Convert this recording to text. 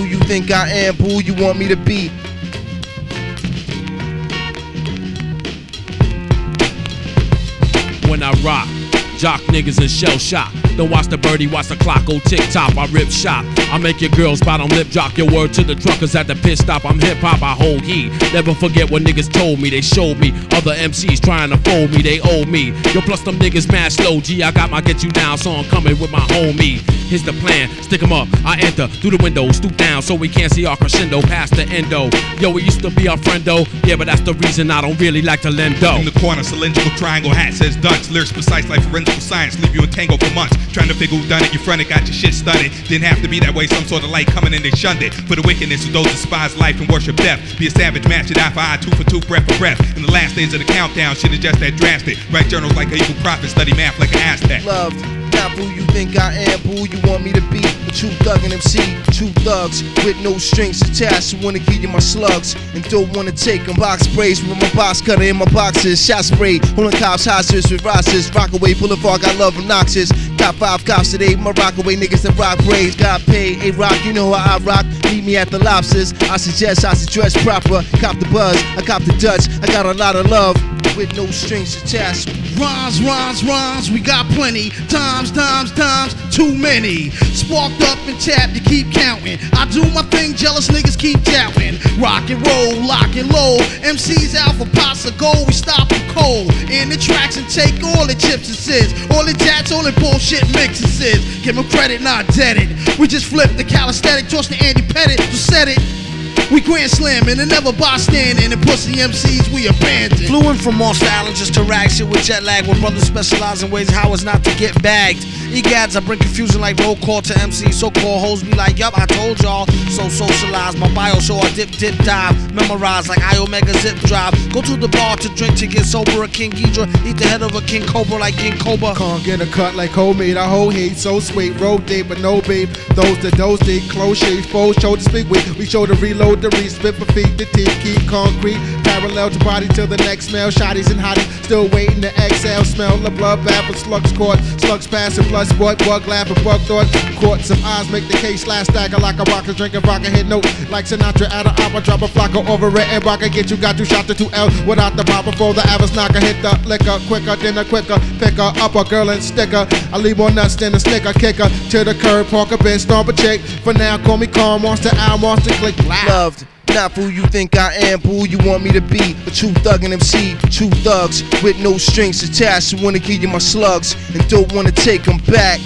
who you think I am, who you want me to be. When I rock, jock niggas in shell shock. Don't watch the birdie, watch the clock go tick tock. I rip shop. I make your girls bottom lip drop your word to the truckers at the pit stop. I'm hip hop, I hold heat. Never forget what niggas told me. They showed me other MCs trying to fold me. They owe me. Yo, plus them niggas mad slow. G, I got my get you down song coming with my homie. Here's the plan, stick 'em up. I enter through the window, stoop down so we can't see our crescendo past the endo. Yo, it used to be our friend though. Yeah, but that's the reason I don't really like to lend dough. In the corner, cylindrical triangle hat says dunce. Lyrics precise like forensic science. Leave you in tango for months. Trying to figure who done it. Your friend got your shit studied. Didn't have to be that way. Some sort of light coming in, they shunned it. For the wickedness of those who despise life and worship death. Be a savage, match it eye for eye, two for two, breath for breath. In the last days of the countdown, shit is just that drastic. Write journals like an evil prophet, study math like an Aztec. Loved, not who you think I am, who you want me to be. A true thug and MC, two thugs with no strings attached. Who wanna give you my slugs and don't wanna take take 'em. Box sprays with my box cutter in my boxes. Shot spray, holding cops hostages with rosters. Rockaway Boulevard, got love obnoxious. Got five cops today, my rockaway niggas that rock braids. Got paid, a rock, you know how I rock. Meet me at the lobsters. I suggest I dress proper. Cop the buzz, I cop the Dutch. I got a lot of love with no strings attached. Rhymes, rhymes, rhymes, we got plenty. Times, times, times, too many. Sparked up and tapped to keep counting. I do my thing, jealous niggas keep doubting. Rock and roll, lock and low. MCs out for pots of gold, we stop them In the tracks and take all the chips and sis. All the jats, all the bullshit mixes. Give 'em credit, not debted. We just flipped the calisthenic, toss the Andy Pettitte, just said it. We grand slamming and never bystanding, and pussy MCs we abandon. Flew in from all styling just to rag shit with jet lag. When brothers specialize in ways how it's not to get bagged. Egads, I bring confusion like roll call to MC. So called hoes be like, yup, I told y'all. So socialize, my bio show I dip, dip, dive. Memorize like Iomega zip drive. Go to the bar to drink to get sober. A King Geedorah, eat the head of a King Cobra like King Cobra. Can't get a cut like homemade. I whole heat so sweet. Road date, but no babe. Those that those they close shades, foes show to speak with. We show to reload the respit for feet, the teeth, keep concrete. Parallel to body till the next smell. Shotties and hotties still waiting to exhale. Smell the blood bath with slugs caught. Slugs passing, blood sport, bug laughing, bug thought. Court some eyes make the case last stagger like a rocker drinking vodka hit note like Sinatra at an opera drop a flocker over it and rocker get you got you shot to two L without the bar before the average knocker hit the liquor quicker than a quicker picker up a girl and sticker. I leave more nuts than a snicker kicker to the curb park a bitch stomp a chick. For now call me calm monster I monster click. Loved, not who you think I am, who you want me to be. A true thug and MC, two thugs with no strings attached. Wanna give you my slugs and don't wanna take 'em back.